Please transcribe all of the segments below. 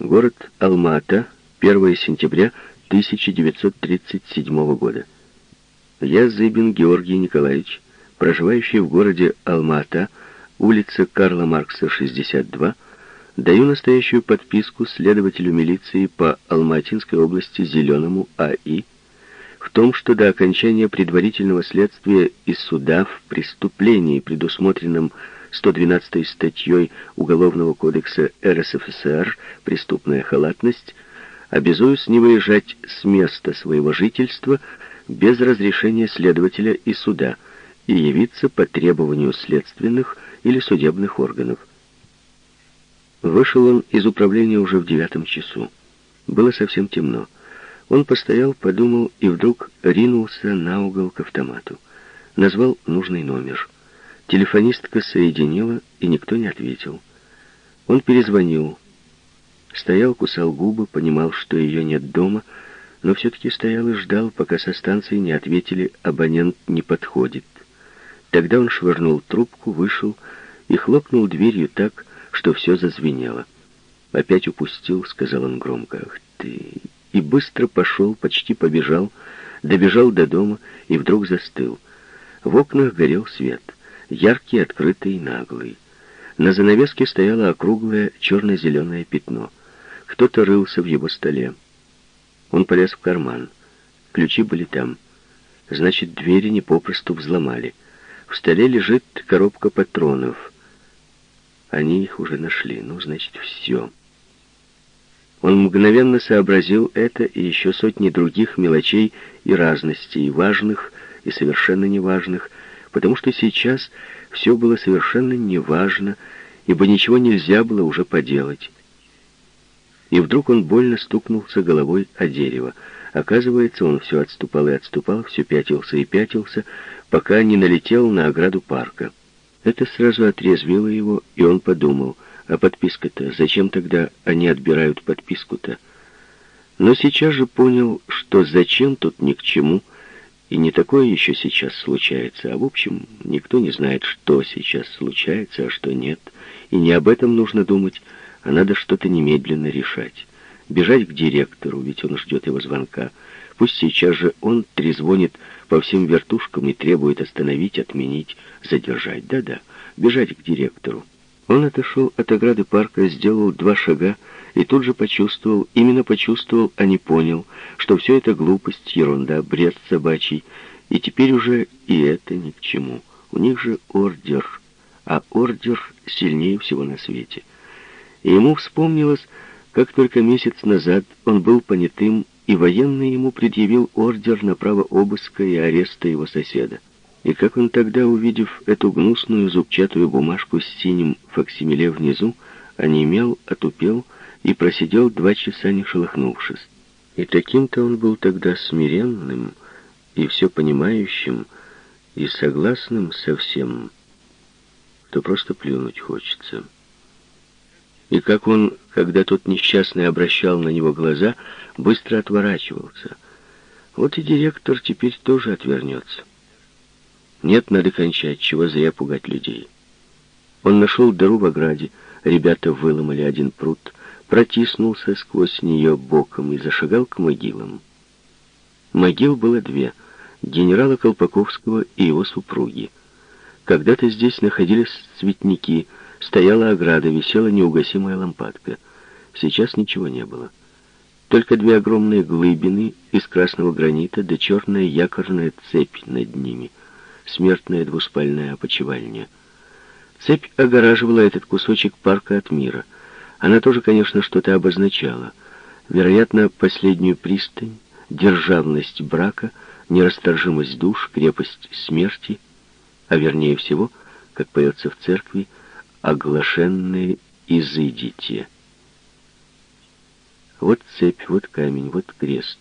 Город Алма-Ата, 1 сентября 1937 года. Я Зыбин Георгий Николаевич, проживающий в городе Алма-Ата, улица Карла Маркса, 62, даю настоящую подписку следователю милиции по Алматинской области Зеленому А.И. в том, что до окончания предварительного следствия и суда в преступлении, предусмотренном 112 статьей Уголовного кодекса РСФСР «Преступная халатность», обязуюсь не выезжать с места своего жительства без разрешения следователя и суда и явиться по требованию следственных или судебных органов. Вышел он из управления уже в девятом часу. Было совсем темно. Он постоял, подумал и вдруг ринулся на угол к автомату. Назвал нужный номер. Телефонистка соединила, и никто не ответил. Он перезвонил. Стоял, кусал губы, понимал, что ее нет дома, но все-таки стоял и ждал, пока со станции не ответили, абонент не подходит. Тогда он швырнул трубку, вышел и хлопнул дверью так, что все зазвенело. «Опять упустил», — сказал он громко. «Ах ты!» И быстро пошел, почти побежал, добежал до дома и вдруг застыл. В окнах горел свет яркий, открытый, наглый. На занавеске стояло округлое черно-зеленое пятно. Кто-то рылся в его столе. Он полез в карман. Ключи были там. Значит, двери не попросту взломали. В столе лежит коробка патронов. Они их уже нашли. Ну, значит, все. Он мгновенно сообразил это и еще сотни других мелочей и разностей, важных и совершенно неважных, потому что сейчас все было совершенно неважно, ибо ничего нельзя было уже поделать. И вдруг он больно стукнулся головой о дерево. Оказывается, он все отступал и отступал, все пятился и пятился, пока не налетел на ограду парка. Это сразу отрезвило его, и он подумал, а подписка-то, зачем тогда они отбирают подписку-то? Но сейчас же понял, что зачем тут ни к чему — и не такое еще сейчас случается, а в общем, никто не знает, что сейчас случается, а что нет. И не об этом нужно думать, а надо что-то немедленно решать. Бежать к директору, ведь он ждет его звонка. Пусть сейчас же он трезвонит по всем вертушкам и требует остановить, отменить, задержать. Да-да, бежать к директору. Он отошел от ограды парка, сделал два шага, и тут же почувствовал, именно почувствовал, а не понял, что все это глупость, ерунда, бред собачий, и теперь уже и это ни к чему. У них же ордер, а ордер сильнее всего на свете. И ему вспомнилось, как только месяц назад он был понятым, и военный ему предъявил ордер на право обыска и ареста его соседа. И как он тогда, увидев эту гнусную зубчатую бумажку с синим факсимиле внизу, онемел, отупел, и просидел два часа, не шелохнувшись. И таким-то он был тогда смиренным и все понимающим, и согласным со всем, что просто плюнуть хочется. И как он, когда тот несчастный обращал на него глаза, быстро отворачивался. Вот и директор теперь тоже отвернется. Нет, надо кончать, чего зря пугать людей. Он нашел дыру в ограде, ребята выломали один пруд, протиснулся сквозь нее боком и зашагал к могилам. Могил было две — генерала Колпаковского и его супруги. Когда-то здесь находились цветники, стояла ограда, висела неугасимая лампадка. Сейчас ничего не было. Только две огромные глыбины из красного гранита да черная якорная цепь над ними. Смертная двуспальная опочивальня. Цепь огораживала этот кусочек парка от мира — она тоже, конечно, что-то обозначала. Вероятно, последнюю пристань, державность брака, нерасторжимость душ, крепость смерти, а вернее всего, как поется в церкви, оглашенные изыдите. Вот цепь, вот камень, вот крест.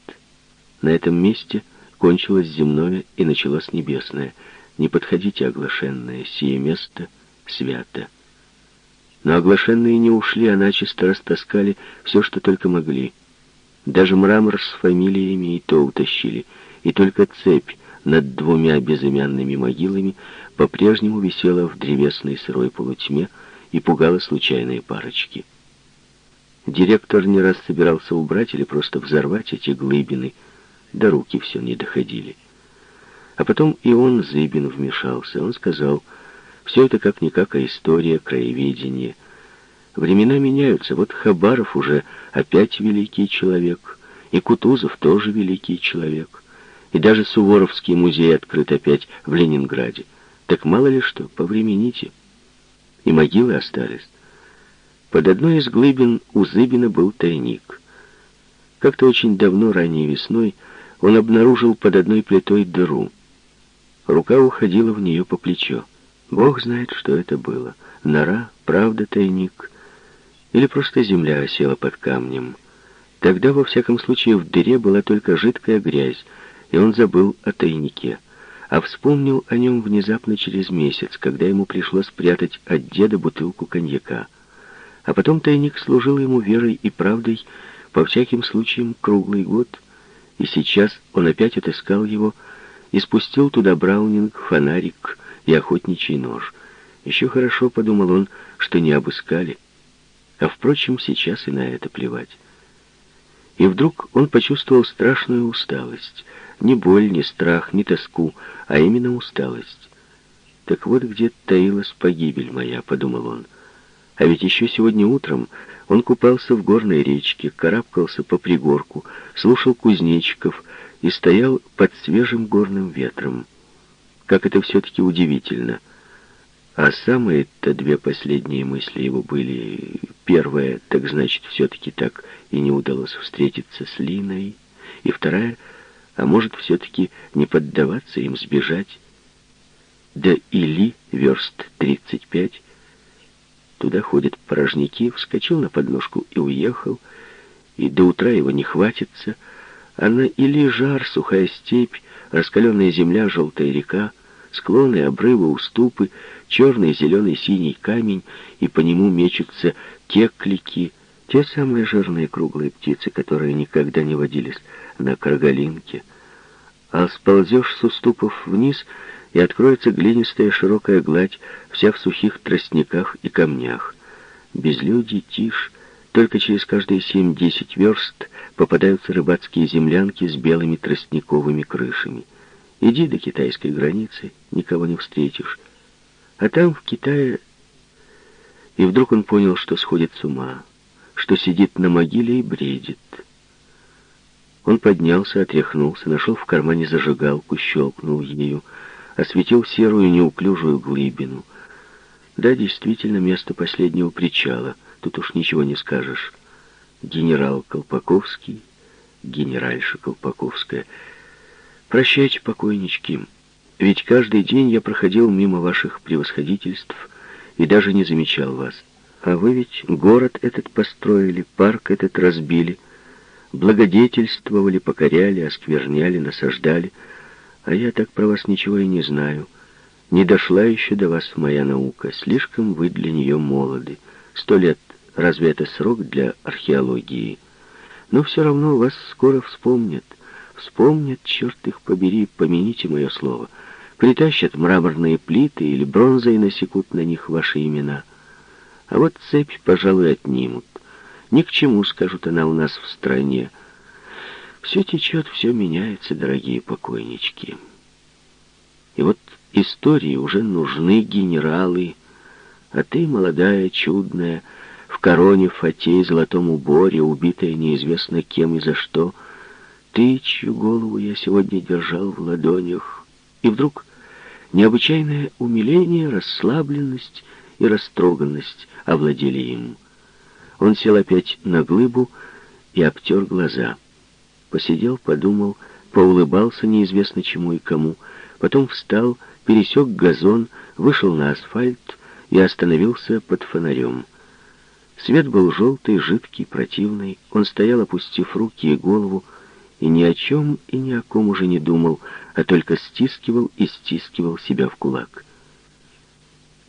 На этом месте кончилось земное и началось небесное. Не подходите, оглашенное, сие место свято. Но оглашенные не ушли, а начисто растаскали все, что только могли. Даже мрамор с фамилиями и то утащили, и только цепь над двумя безымянными могилами по-прежнему висела в древесной сырой полутьме и пугала случайные парочки. Директор не раз собирался убрать или просто взорвать эти глыбины, до руки все не доходили. А потом и он, Зыбин, вмешался. Он сказал, все это как-никак, а история, краеведение. Времена меняются. Вот Хабаров уже опять великий человек, и Кутузов тоже великий человек. И даже Суворовский музей открыт опять в Ленинграде. Так мало ли что, повремените. И могилы остались. Под одной из глыбин у Зыбина был тайник. Как-то очень давно, ранней весной, он обнаружил под одной плитой дыру. Рука уходила в нее по плечо. Бог знает, что это было. Нора, правда, тайник. Или просто земля осела под камнем. Тогда, во всяком случае, в дыре была только жидкая грязь, и он забыл о тайнике. А вспомнил о нем внезапно через месяц, когда ему пришлось спрятать от деда бутылку коньяка. А потом тайник служил ему верой и правдой по всяким случаям круглый год, и сейчас он опять отыскал его и спустил туда браунинг, фонарик и охотничий нож. Еще хорошо, подумал он, что не обыскали. А впрочем, сейчас и на это плевать. И вдруг он почувствовал страшную усталость. Не боль, не страх, не тоску, а именно усталость. «Так вот где таилась погибель моя», — подумал он. А ведь еще сегодня утром он купался в горной речке, карабкался по пригорку, слушал кузнечиков и стоял под свежим горным ветром. Как это все-таки удивительно. А самые-то две последние мысли его были... Первая, так значит, все-таки так и не удалось встретиться с Линой. И вторая, а может, все-таки не поддаваться им, сбежать. Да или верст тридцать пять Туда ходят порожники, вскочил на подножку и уехал, и до утра его не хватится, а на или жар, сухая степь, раскаленная земля, желтая река, склоны, обрывы, уступы, черный, зеленый, синий камень, и по нему мечутся кеклики, те самые жирные круглые птицы, которые никогда не водились на Каргалинке. А сползешь с уступов вниз — и откроется глинистая широкая гладь, вся в сухих тростниках и камнях. Безлюдье, тишь, только через каждые семь-десять верст попадаются рыбацкие землянки с белыми тростниковыми крышами. Иди до китайской границы, никого не встретишь. А там, в Китае... И вдруг он понял, что сходит с ума, что сидит на могиле и бредит. Он поднялся, отряхнулся, нашел в кармане зажигалку, щелкнул ею, осветил серую неуклюжую глыбину. Да, действительно, место последнего причала. Тут уж ничего не скажешь. Генерал Колпаковский, генеральша Колпаковская. Прощайте, покойнички. Ведь каждый день я проходил мимо ваших превосходительств и даже не замечал вас. А вы ведь город этот построили, парк этот разбили, благодетельствовали, покоряли, оскверняли, насаждали — а я так про вас ничего и не знаю. Не дошла еще до вас моя наука. Слишком вы для нее молоды. Сто лет, разве это срок для археологии? Но все равно вас скоро вспомнят. Вспомнят, черт их побери, помяните мое слово. Притащат мраморные плиты или бронзой насекут на них ваши имена. А вот цепь, пожалуй, отнимут. Ни к чему, скажут она у нас в стране. Все течет, все меняется, дорогие покойнички. И вот истории уже нужны генералы, а ты, молодая, чудная, в короне, фате и золотом уборе, убитая неизвестно кем и за что, ты, чью голову я сегодня держал в ладонях. И вдруг необычайное умиление, расслабленность и растроганность овладели им. Он сел опять на глыбу и обтер глаза. Посидел, подумал, поулыбался неизвестно чему и кому, потом встал, пересек газон, вышел на асфальт и остановился под фонарем. Свет был желтый, жидкий, противный. Он стоял, опустив руки и голову, и ни о чем и ни о ком уже не думал, а только стискивал и стискивал себя в кулак.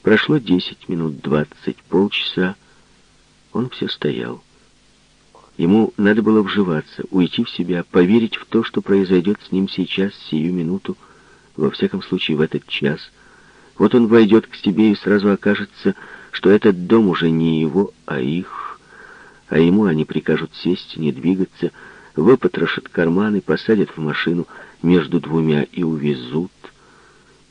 Прошло десять минут, двадцать, полчаса. Он все стоял. Ему надо было вживаться, уйти в себя, поверить в то, что произойдет с ним сейчас, сию минуту, во всяком случае в этот час. Вот он войдет к себе и сразу окажется, что этот дом уже не его, а их. а ему они прикажут сесть, не двигаться, выпотрошат карманы, посадят в машину между двумя и увезут.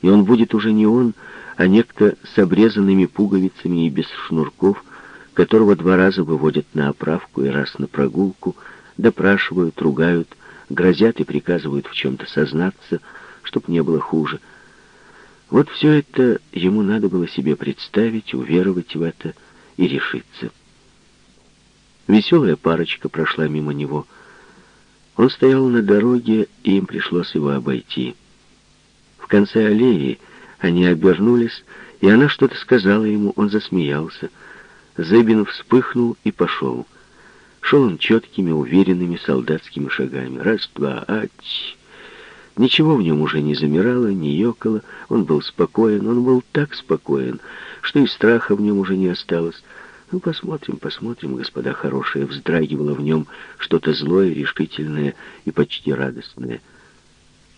И он будет уже не он, а некто с обрезанными пуговицами и без шнурков, которого два раза выводят на оправку и раз на прогулку, допрашивают, ругают, грозят и приказывают в чем-то сознаться, чтоб не было хуже. Вот все это ему надо было себе представить, уверовать в это и решиться. Веселая парочка прошла мимо него. Он стоял на дороге, и им пришлось его обойти. В конце аллеи они обернулись, и она что-то сказала ему, он засмеялся. Зыбин вспыхнул и пошел. Шел он четкими, уверенными солдатскими шагами. Раз, два, ать. Ничего в нем уже не замирало, не ёкало. Он был спокоен, он был так спокоен, что и страха в нем уже не осталось. Ну, посмотрим, посмотрим, господа хорошие. Вздрагивало в нем что-то злое, решительное и почти радостное.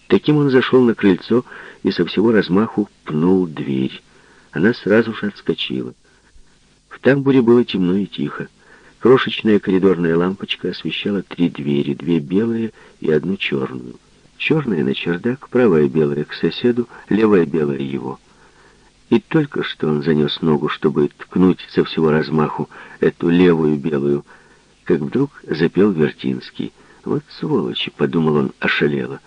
Таким он зашел на крыльцо и со всего размаху пнул дверь. Она сразу же отскочила. В тамбуре было темно и тихо. Крошечная коридорная лампочка освещала три двери, две белые и одну черную. Черная на чердак, правая белая к соседу, левая белая его. И только что он занес ногу, чтобы ткнуть со всего размаху эту левую белую, как вдруг запел Вертинский. «Вот сволочи!» — подумал он, ошалело.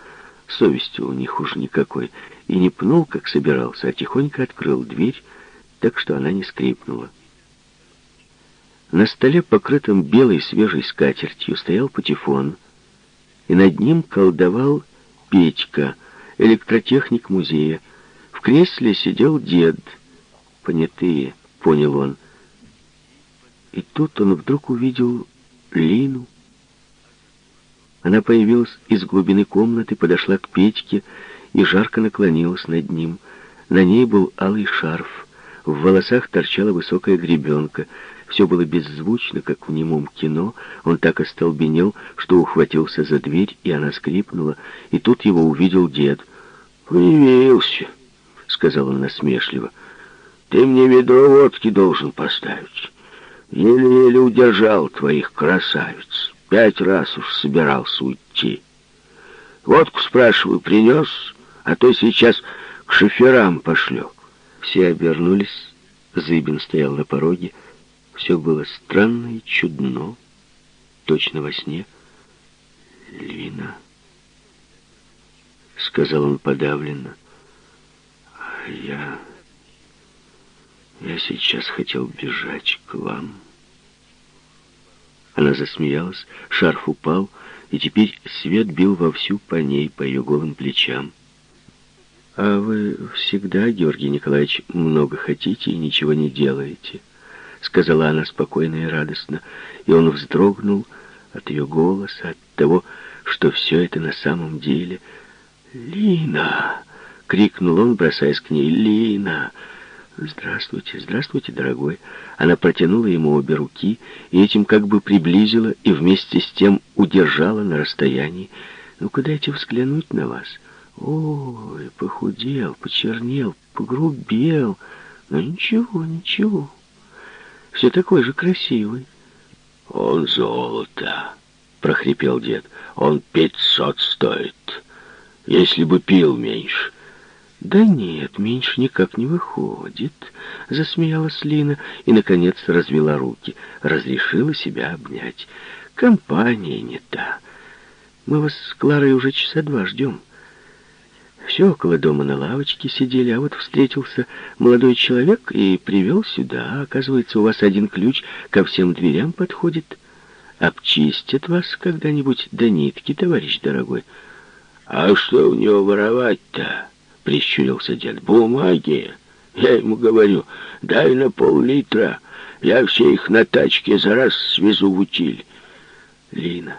Совести у них уж никакой. И не пнул, как собирался, а тихонько открыл дверь, так что она не скрипнула. На столе, покрытом белой свежей скатертью, стоял патефон, и над ним колдовал Петька, электротехник музея, кресле сидел дед. Понятые, понял он. И тут он вдруг увидел Лину. Она появилась из глубины комнаты, подошла к Петьке и жарко наклонилась над ним. На ней был алый шарф. В волосах торчала высокая гребенка. Все было беззвучно, как в немом кино. Он так остолбенел, что ухватился за дверь, и она скрипнула. И тут его увидел дед. «Появился!» сказал он насмешливо. «Ты мне ведро водки должен поставить. Еле-еле удержал твоих красавиц. Пять раз уж собирался уйти. Водку, спрашиваю, принес, а то сейчас к шоферам пошлю». Все обернулись. Зыбин стоял на пороге. Все было странно и чудно, точно во сне. «Львина», — сказал он подавленно, — я... Я сейчас хотел бежать к вам. Она засмеялась, шарф упал, и теперь свет бил вовсю по ней, по ее голым плечам. «А вы всегда, Георгий Николаевич, много хотите и ничего не делаете», — сказала она спокойно и радостно, и он вздрогнул от ее голоса, от того, что все это на самом деле... «Лина!» — крикнул он, бросаясь к ней. «Лина!» «Здравствуйте, здравствуйте, дорогой!» Она протянула ему обе руки и этим как бы приблизила и вместе с тем удержала на расстоянии. «Ну-ка дайте взглянуть на вас!» «Ой, похудел, почернел, погрубел. Но ничего, ничего. Все такой же красивый». «Он золото!» — прохрипел дед. «Он пятьсот стоит. Если бы пил меньше». «Да нет, меньше никак не выходит», — засмеялась Лина и, наконец, развела руки, разрешила себя обнять. «Компания не та. Мы вас с Кларой уже часа два ждем. Все около дома на лавочке сидели, а вот встретился молодой человек и привел сюда. Оказывается, у вас один ключ ко всем дверям подходит. Обчистят вас когда-нибудь до нитки, товарищ дорогой». «А что у него воровать-то?» — прищурился дед. «Бумаги! Я ему говорю, дай на пол-литра. Я все их на тачке за раз свезу в утиль». «Лина,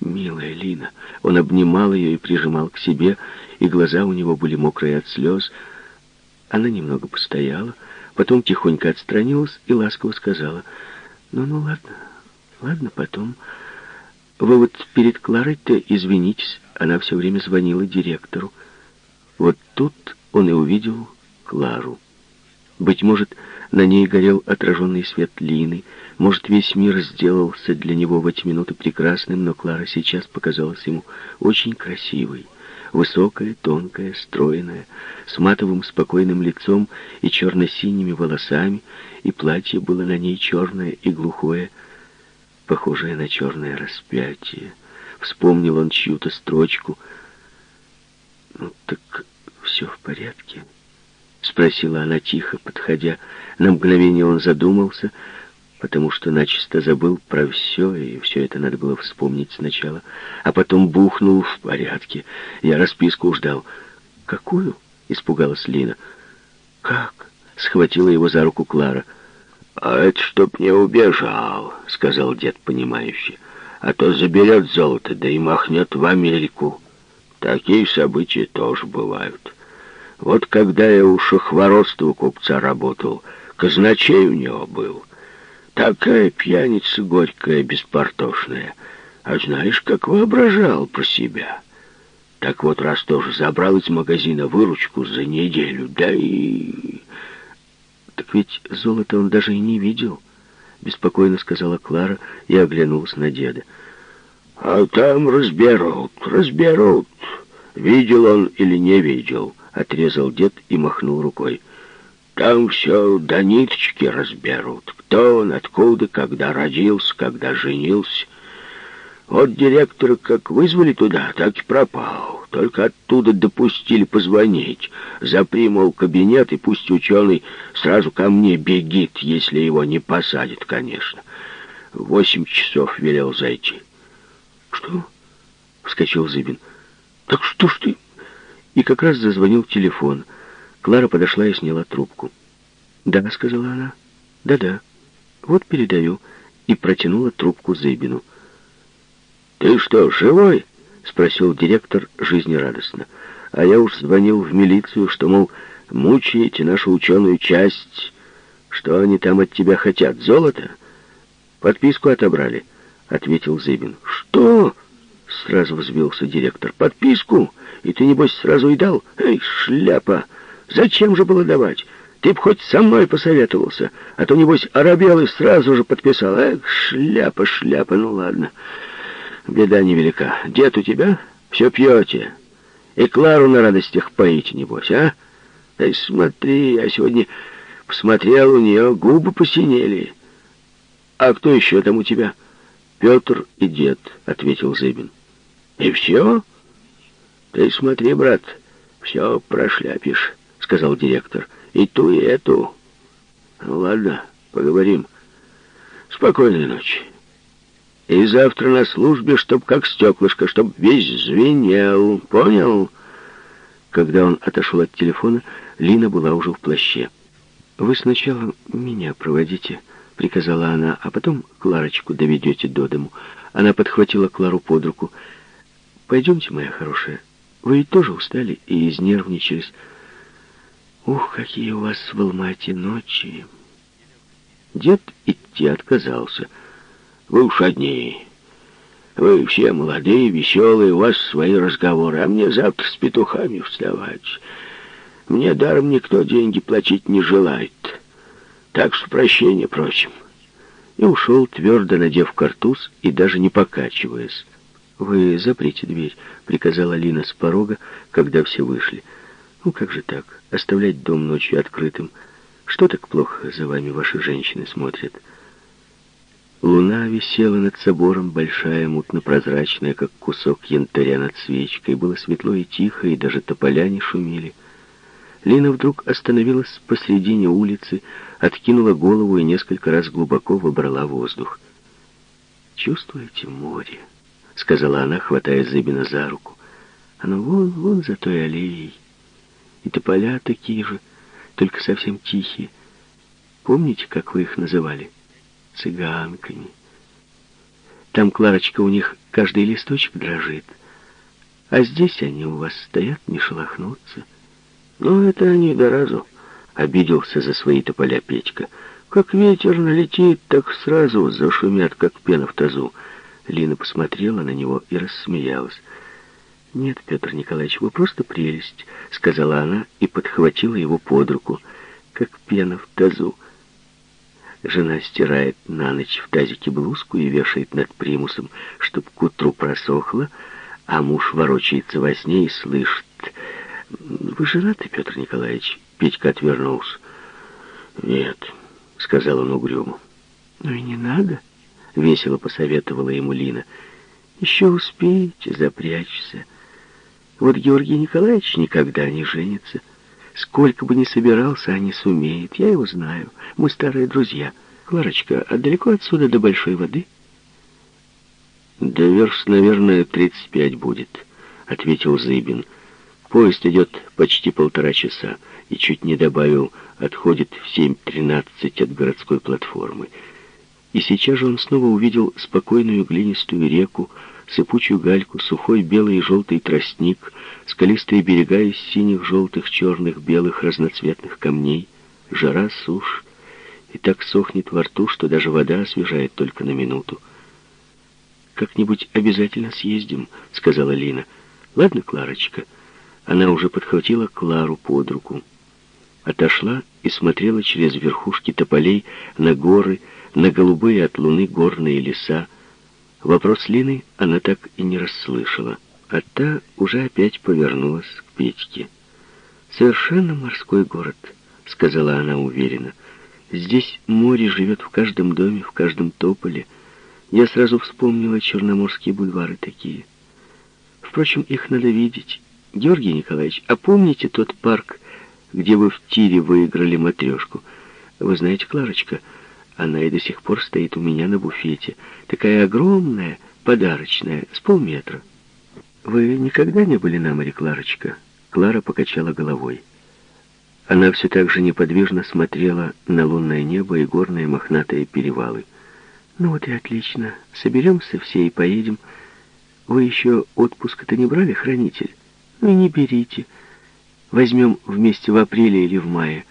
милая Лина!» Он обнимал ее и прижимал к себе, и глаза у него были мокрые от слез. Она немного постояла, потом тихонько отстранилась и ласково сказала, «Ну-ну, ладно, ладно, потом. Вы вот перед Кларой-то извинитесь, она все время звонила директору». Вот тут он и увидел Клару. Быть может, на ней горел отраженный свет Лины, может, весь мир сделался для него в эти минуты прекрасным, но Клара сейчас показалась ему очень красивой. Высокая, тонкая, стройная, с матовым спокойным лицом и черно-синими волосами, и платье было на ней черное и глухое, похожее на черное распятие. Вспомнил он чью-то строчку. «Ну так все в порядке?» — спросила она тихо, подходя. На мгновение он задумался, потому что начисто забыл про все, и все это надо было вспомнить сначала. А потом бухнул в порядке. Я расписку ждал. «Какую?» — испугалась Лина. «Как?» — схватила его за руку Клара. «А это чтоб не убежал», — сказал дед, понимающий. «А то заберет золото, да и махнет в Америку. Такие события тоже бывают. Вот когда я у Шахворостова купца работал, казначей у него был». Такая пьяница горькая, беспортошная. А знаешь, как воображал про себя. Так вот, раз тоже забрал из магазина выручку за неделю, да и... Так ведь золото он даже и не видел, беспокойно сказала Клара и оглянулась на деда. А там разберут, разберут. Видел он или не видел, отрезал дед и махнул рукой. Там все до ниточки разберут. Кто он, откуда, когда родился, когда женился. Вот директора как вызвали туда, так и пропал. Только оттуда допустили позвонить. Запри, мол, кабинет, и пусть ученый сразу ко мне бегит, если его не посадят, конечно. восемь часов велел зайти. «Что?» — вскочил Зыбин. «Так что ж ты...» И как раз зазвонил телефон — Клара подошла и сняла трубку. «Да», — сказала она. «Да-да. Вот передаю». И протянула трубку Зыбину. «Ты что, живой?» — спросил директор жизнерадостно. А я уж звонил в милицию, что, мол, мучаете нашу ученую часть. Что они там от тебя хотят? Золото? Подписку отобрали, — ответил Зыбин. «Что?» — сразу взвился директор. «Подписку? И ты, небось, сразу и дал? Эй, шляпа!» Зачем же было давать? Ты б хоть со мной посоветовался, а то, небось, оробел и сразу же подписал. Эх, шляпа, шляпа, ну ладно. Беда невелика. Дед у тебя? Все пьете. И Клару на радостях поите, небось, а? Да смотри, я сегодня посмотрел, у нее губы посинели. А кто еще там у тебя? Петр и дед, ответил Зыбин. И все? Ты смотри, брат, все прошляпишь сказал директор. «И ту, и эту. Ну ладно, поговорим. Спокойной ночи. И завтра на службе, чтоб как стеклышко, чтоб весь звенел. Понял?» Когда он отошел от телефона, Лина была уже в плаще. «Вы сначала меня проводите», — приказала она, «а потом Кларочку доведете до дому». Она подхватила Клару под руку. «Пойдемте, моя хорошая. Вы ведь тоже устали и изнервничались». Ух, какие у вас в Алмате ночи. Дед идти отказался. Вы уж одни. Вы все молодые, веселые, у вас свои разговоры, а мне завтра с петухами вставать. Мне даром никто деньги платить не желает. Так что прощения просим. И ушел, твердо надев картуз и даже не покачиваясь. «Вы заприте дверь», — приказала Лина с порога, когда все вышли. «Ну как же так? Оставлять дом ночью открытым? Что так плохо за вами ваши женщины смотрят?» Луна висела над собором, большая, мутно-прозрачная, как кусок янтаря над свечкой. Было светло и тихо, и даже тополя не шумели. Лина вдруг остановилась посредине улицы, откинула голову и несколько раз глубоко вобрала воздух. «Чувствуете море?» — сказала она, хватая Зыбина за руку. «Оно вон, вон за той аллеей». И тополя такие же, только совсем тихие. Помните, как вы их называли? Цыганками. Там, Кларочка, у них каждый листочек дрожит. А здесь они у вас стоят, не шелохнутся. Ну, это они до разу. Обиделся за свои тополя Петька. Как ветер налетит, так сразу зашумят, как пена в тазу. Лина посмотрела на него и рассмеялась. «Нет, Петр Николаевич, вы просто прелесть», — сказала она и подхватила его под руку. как пена в тазу. Жена стирает на ночь в тазике блузку и вешает над примусом, чтоб к утру просохла, а муж ворочается во сне и слышит. «Вы женаты, Петр Николаевич?» Петька отвернулся. «Нет», — сказал он угрюмо. «Ну и не надо», — весело посоветовала ему Лина. «Еще успеете запрячься. Вот Георгий Николаевич никогда не женится». Сколько бы ни собирался, а не сумеет. Я его знаю. Мы старые друзья. Кларочка, а далеко отсюда до большой воды? Да верст, наверное, 35 будет, ответил Зыбин. Поезд идет почти полтора часа. И чуть не добавил, отходит в 7.13 от городской платформы. И сейчас же он снова увидел спокойную глинистую реку, сыпучую гальку, сухой белый и желтый тростник, скалистые берега из синих, желтых, черных, белых разноцветных камней, жара, сушь, и так сохнет во рту, что даже вода освежает только на минуту. «Как-нибудь обязательно съездим», — сказала Лина. «Ладно, Кларочка». Она уже подхватила Клару под руку. Отошла и смотрела через верхушки тополей на горы, на голубые от луны горные леса, Вопрос Лины она так и не расслышала, а та уже опять повернулась к Петьке. «Совершенно морской город», — сказала она уверенно. «Здесь море живет в каждом доме, в каждом тополе. Я сразу вспомнила черноморские бульвары такие. Впрочем, их надо видеть. Георгий Николаевич, а помните тот парк, где вы в тире выиграли матрешку? Вы знаете, Кларочка, — она и до сих пор стоит у меня на буфете. Такая огромная, подарочная, с полметра. Вы никогда не были на море, Кларочка? Клара покачала головой. Она все так же неподвижно смотрела на лунное небо и горные мохнатые перевалы. «Ну вот и отлично. Соберемся все и поедем. Вы еще отпуск-то не брали, хранитель? Ну и не берите. Возьмем вместе в апреле или в мае».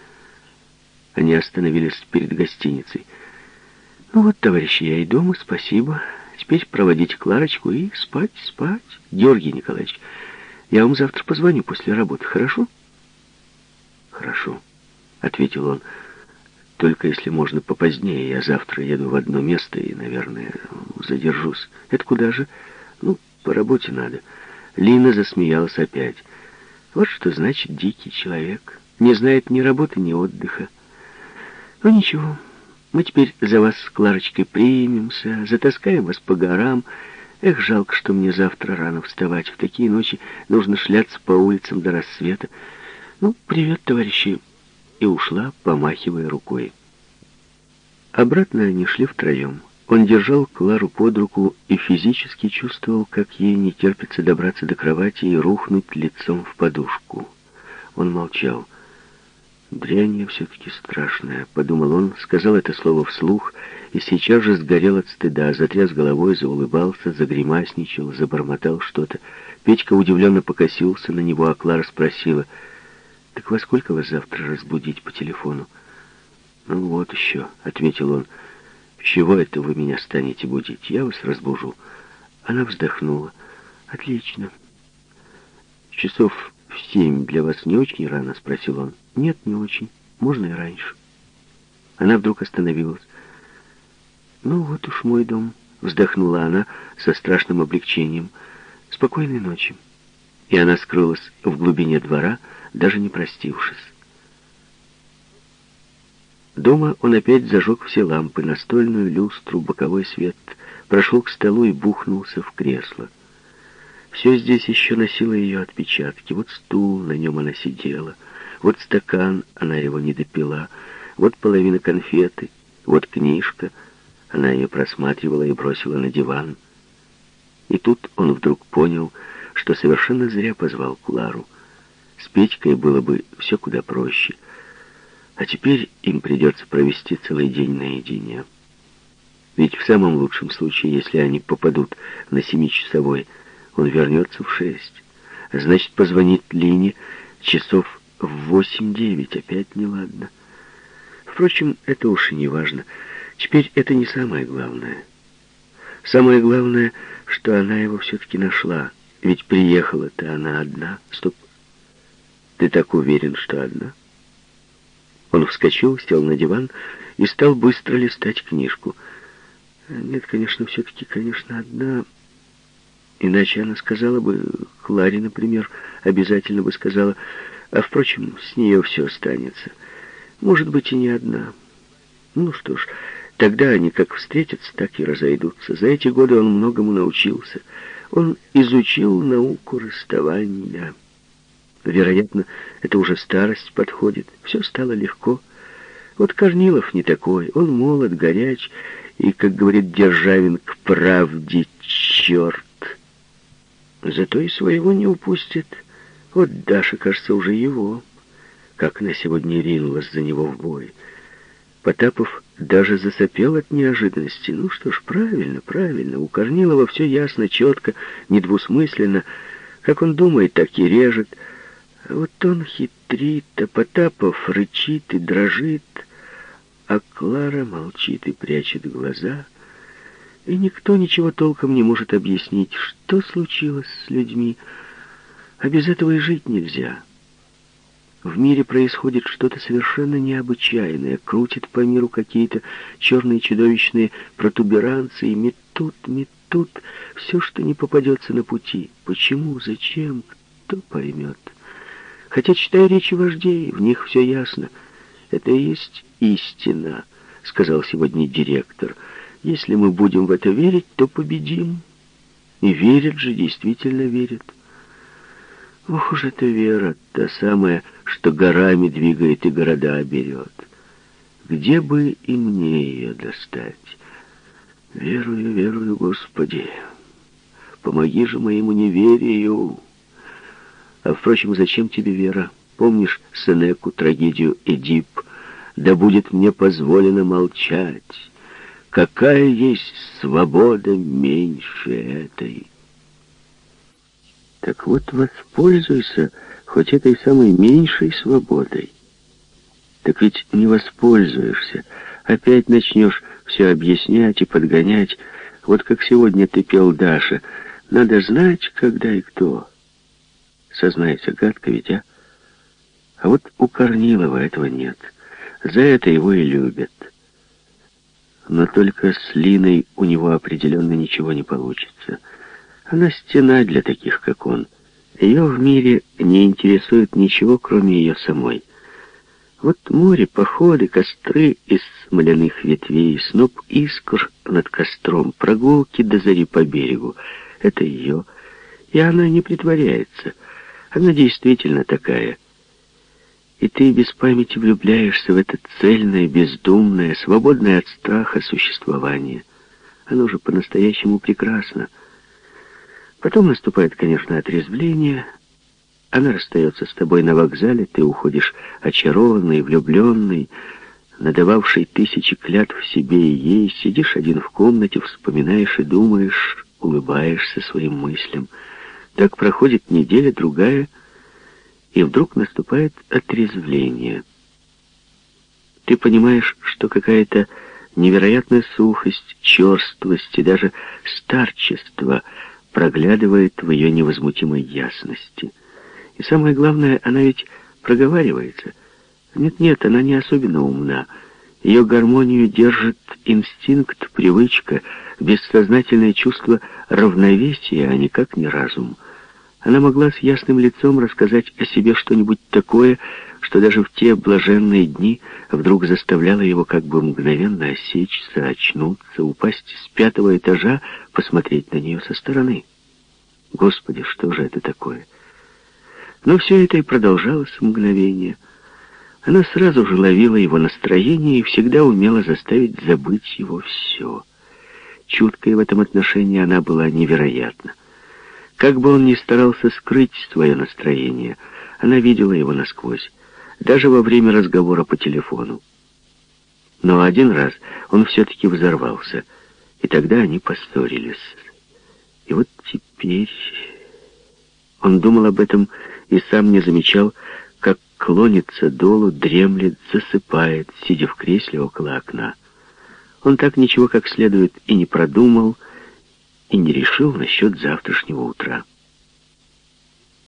Они остановились перед гостиницей. «Ну вот, товарищи, я и дома, спасибо. Теперь проводите Кларочку и спать, спать. Георгий Николаевич, я вам завтра позвоню после работы, хорошо?» «Хорошо», — ответил он. «Только если можно попозднее. Я завтра еду в одно место и, наверное, задержусь. Это куда же? Ну, по работе надо». Лина засмеялась опять. «Вот что значит дикий человек. Не знает ни работы, ни отдыха. Ну ничего, мы теперь за вас с Кларочкой примемся, затаскаем вас по горам. Эх, жалко, что мне завтра рано вставать. В такие ночи нужно шляться по улицам до рассвета. Ну, привет, товарищи. И ушла, помахивая рукой. Обратно они шли втроем. Он держал Клару под руку и физически чувствовал, как ей не терпится добраться до кровати и рухнуть лицом в подушку. Он молчал. «Дрянь все-таки страшная», — подумал он, сказал это слово вслух, и сейчас же сгорел от стыда, затряс головой, заулыбался, загримасничал, забормотал что-то. Петька удивленно покосился на него, а Клара спросила, «Так во сколько вас завтра разбудить по телефону?» «Ну вот еще», — ответил он, «с чего это вы меня станете будить? Я вас разбужу». Она вздохнула. «Отлично. Часов в семь для вас не очень рано?» — спросил он. «Нет, не очень. Можно и раньше». Она вдруг остановилась. «Ну вот уж мой дом», — вздохнула она со страшным облегчением. «Спокойной ночи». И она скрылась в глубине двора, даже не простившись. Дома он опять зажег все лампы, настольную люстру, боковой свет, прошел к столу и бухнулся в кресло. Все здесь еще носило ее отпечатки. Вот стул, на нем она сидела. Вот стакан, она его не допила. Вот половина конфеты. Вот книжка. Она ее просматривала и бросила на диван. И тут он вдруг понял, что совершенно зря позвал Клару. С Петькой было бы все куда проще. А теперь им придется провести целый день наедине. Ведь в самом лучшем случае, если они попадут на семичасовой он вернется в шесть. Значит, позвонит Лине часов в восемь-девять. Опять неладно. Впрочем, это уж и не важно. Теперь это не самое главное. Самое главное, что она его все-таки нашла. Ведь приехала-то она одна. Стоп. Ты так уверен, что одна? Он вскочил, сел на диван и стал быстро листать книжку. Нет, конечно, все-таки, конечно, одна... Иначе она сказала бы, Кларе, например, обязательно бы сказала, а, впрочем, с нее все останется. Может быть, и не одна. Ну что ж, тогда они как встретятся, так и разойдутся. За эти годы он многому научился. Он изучил науку расставания. Вероятно, это уже старость подходит. Все стало легко. Вот Корнилов не такой. Он молод, горяч и, как говорит Державин, к правде черт. Зато и своего не упустит. Вот Даша, кажется, уже его. Как она сегодня ринулась за него в бой. Потапов даже засопел от неожиданности. Ну что ж, правильно, правильно. У Корнилова все ясно, четко, недвусмысленно. Как он думает, так и режет. А вот он хитрит, а Потапов рычит и дрожит, а Клара молчит и прячет глаза. И никто ничего толком не может объяснить, что случилось с людьми. А без этого и жить нельзя. В мире происходит что-то совершенно необычайное. Крутит по миру какие-то черные чудовищные протуберанции, метут, метут, все, что не попадется на пути. Почему, зачем, кто поймет. Хотя, читая речи вождей, в них все ясно. Это и есть истина, сказал сегодня директор. Если мы будем в это верить, то победим. И верят же, действительно верят. Ох уж эта вера, та самая, что горами двигает и города берет. Где бы и мне ее достать? Верую, верую, Господи. Помоги же моему неверию. А, впрочем, зачем тебе вера? Помнишь Сенеку, трагедию «Эдип»? Да будет мне позволено молчать. Какая есть свобода меньше этой? Так вот, воспользуйся хоть этой самой меньшей свободой. Так ведь не воспользуешься. Опять начнешь все объяснять и подгонять. Вот как сегодня ты пел Даша. Надо знать, когда и кто. Сознайся, гадко ведь, а? А вот у Корнилова этого нет. За это его и любят. Но только с Линой у него определенно ничего не получится. Она стена для таких, как он. Ее в мире не интересует ничего, кроме ее самой. Вот море, походы, костры из смоляных ветвей, сноп искр над костром, прогулки до зари по берегу — это ее. И она не притворяется. Она действительно такая. И ты без памяти влюбляешься в это цельное, бездумное, свободное от страха существование. Оно же по-настоящему прекрасно — Потом наступает, конечно, отрезвление. Она расстается с тобой на вокзале, ты уходишь очарованный, влюбленный, надававший тысячи клятв себе и ей, сидишь один в комнате, вспоминаешь и думаешь, улыбаешься своим мыслям. Так проходит неделя, другая, и вдруг наступает отрезвление. Ты понимаешь, что какая-то невероятная сухость, черствость и даже старчество — проглядывает в ее невозмутимой ясности. И самое главное, она ведь проговаривается. Нет-нет, она не особенно умна. Ее гармонию держит инстинкт, привычка, бессознательное чувство равновесия, а никак не разум. Она могла с ясным лицом рассказать о себе что-нибудь такое, что даже в те блаженные дни вдруг заставляло его как бы мгновенно осечься, очнуться, упасть с пятого этажа, посмотреть на нее со стороны. Господи, что же это такое? Но все это и продолжалось мгновение. Она сразу же ловила его настроение и всегда умела заставить забыть его все. Чуткой в этом отношении она была невероятна. Как бы он ни старался скрыть свое настроение, она видела его насквозь, даже во время разговора по телефону. Но один раз он все-таки взорвался, и тогда они поссорились. И вот теперь... Он думал об этом и сам не замечал, как клонится долу, дремлет, засыпает, сидя в кресле около окна. Он так ничего как следует и не продумал, и не решил насчет завтрашнего утра.